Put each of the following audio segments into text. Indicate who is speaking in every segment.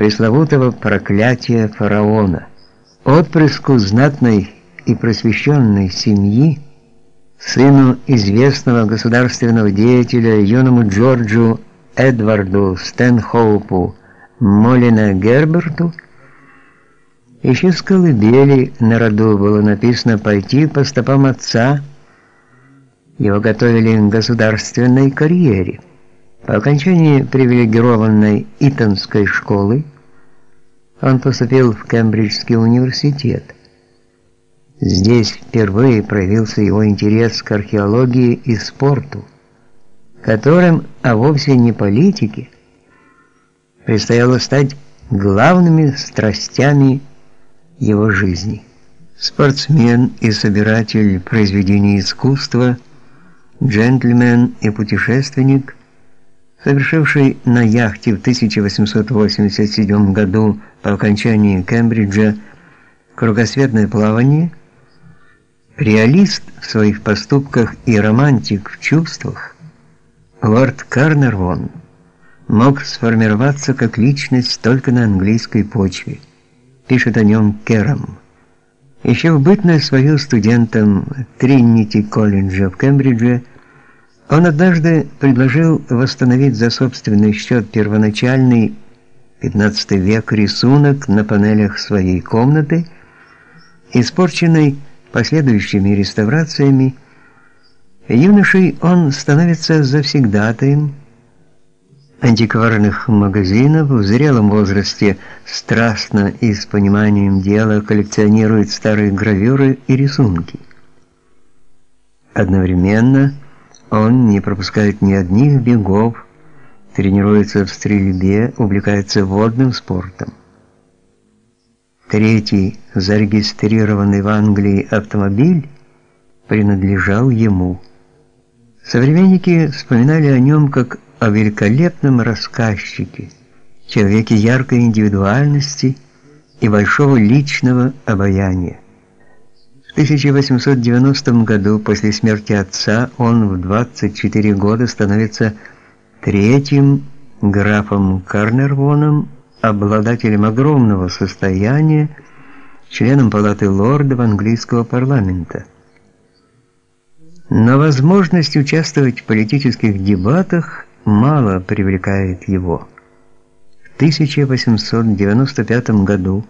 Speaker 1: пресловутого проклятия фараона. Отпрыску знатной и просвещенной семьи, сыну известного государственного деятеля, юному Джорджу Эдварду Стэнхоупу Молина Герберту, еще с колыбели на роду было написано пойти по стопам отца. Его готовили к государственной карьере. По окончании привилегированной Итонской школы он поступил в Кембриджский университет. Здесь впервые проявился его интерес к археологии и спорту, которым, а вовсе не политике, предстояло стать главными страстями его жизни. Спортсмен и собиратель произведений искусства, джентльмен и путешественник, совершивший на яхте в 1887 году по окончании Кембриджа кругосветное плавание, реалист в своих поступках и романтик в чувствах, лорд Карнервон мог сформироваться как личность только на английской почве. Пишет о нем Керам. Еще в бытность свою студентом Тринити колледжа в Кембридже он однажды предложил восстановить за собственный счет первоначальный 15 век рисунок на панелях своей комнаты, испорченный последующими реставрациями. Юношей он становится завсегдатаем антикварных магазинов, в зрелом возрасте страстно и с пониманием дела коллекционирует старые гравюры и рисунки. Одновременно он не пропускает ни одних бегов, тренируется в стрельбе, увлекается водным спортом. Третий, зарегистрированный в Англии автомобиль, принадлежал ему. Современники вспоминали о нем как о великолепном рассказчике, человеке яркой индивидуальности и большого личного обаяния. В 1890 году после смерти отца он в 24 года становится третьим графом Карнервоном, обладателем огромного состояния, членом палаты лордов английского парламента. Но возможность участвовать в политических дебатах мало привлекает его. В 1895 году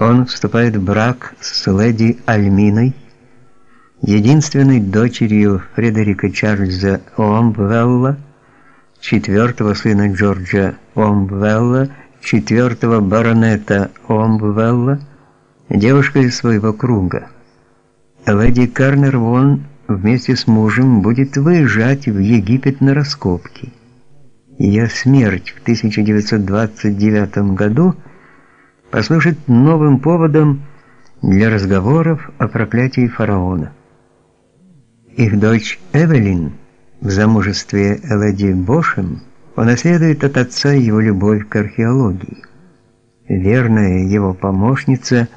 Speaker 1: он вступает в брак с леди Альминой, единственной дочерью Фредерика Чарльза Омбвелла, четвертого сына Джорджа Омбвелла, четвертого баронета Омбвелла, девушкой своего круга. Леди Карнер Вон вместе с мужем будет выезжать в Египет на раскопки. Ее смерть в 1929 году послужит новым поводом для разговоров о проклятии фараона. Их дочь Эвелин в замужестве Элоди Бошем унаследует от отца его любовь к археологии. Верная его помощница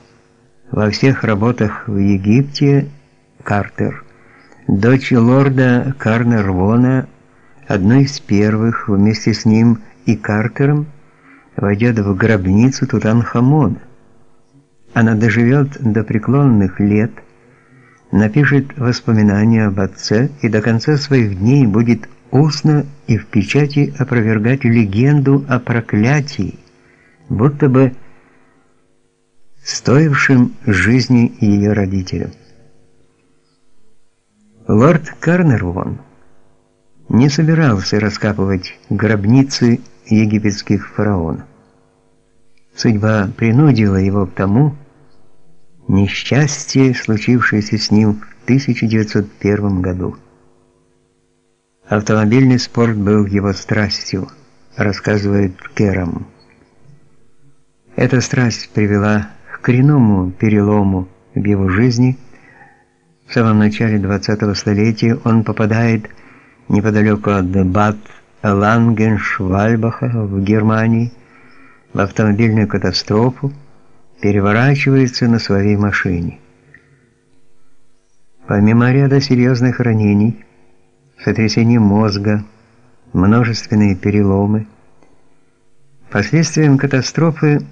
Speaker 1: во всех работах в Египте Картер, дочь лорда Карнервона, одной из первых вместе с ним и Картером войдет в гробницу Тутанхамона. Она доживет до преклонных лет, напишет воспоминания об отце и до конца своих дней будет устно и в печати опровергать легенду о проклятии, будто бы стоившим жизни ее родителям. Лорд Карнервон не собирался раскапывать гробницы египетских фараонов. Судьба принудила его к тому, несчастье, случившееся с ним в 1901 году. Автомобильный спорт был его страстью, рассказывает Керам. Эта страсть привела к коренному перелому в его жизни. В самом начале 20-го столетия он попадает неподалеку от Бад Лангеншвальбаха в Германии в автомобильную катастрофу, переворачивается на своей машине. Помимо ряда серьезных ранений, сотрясение мозга, множественные переломы, Последствием катастрофы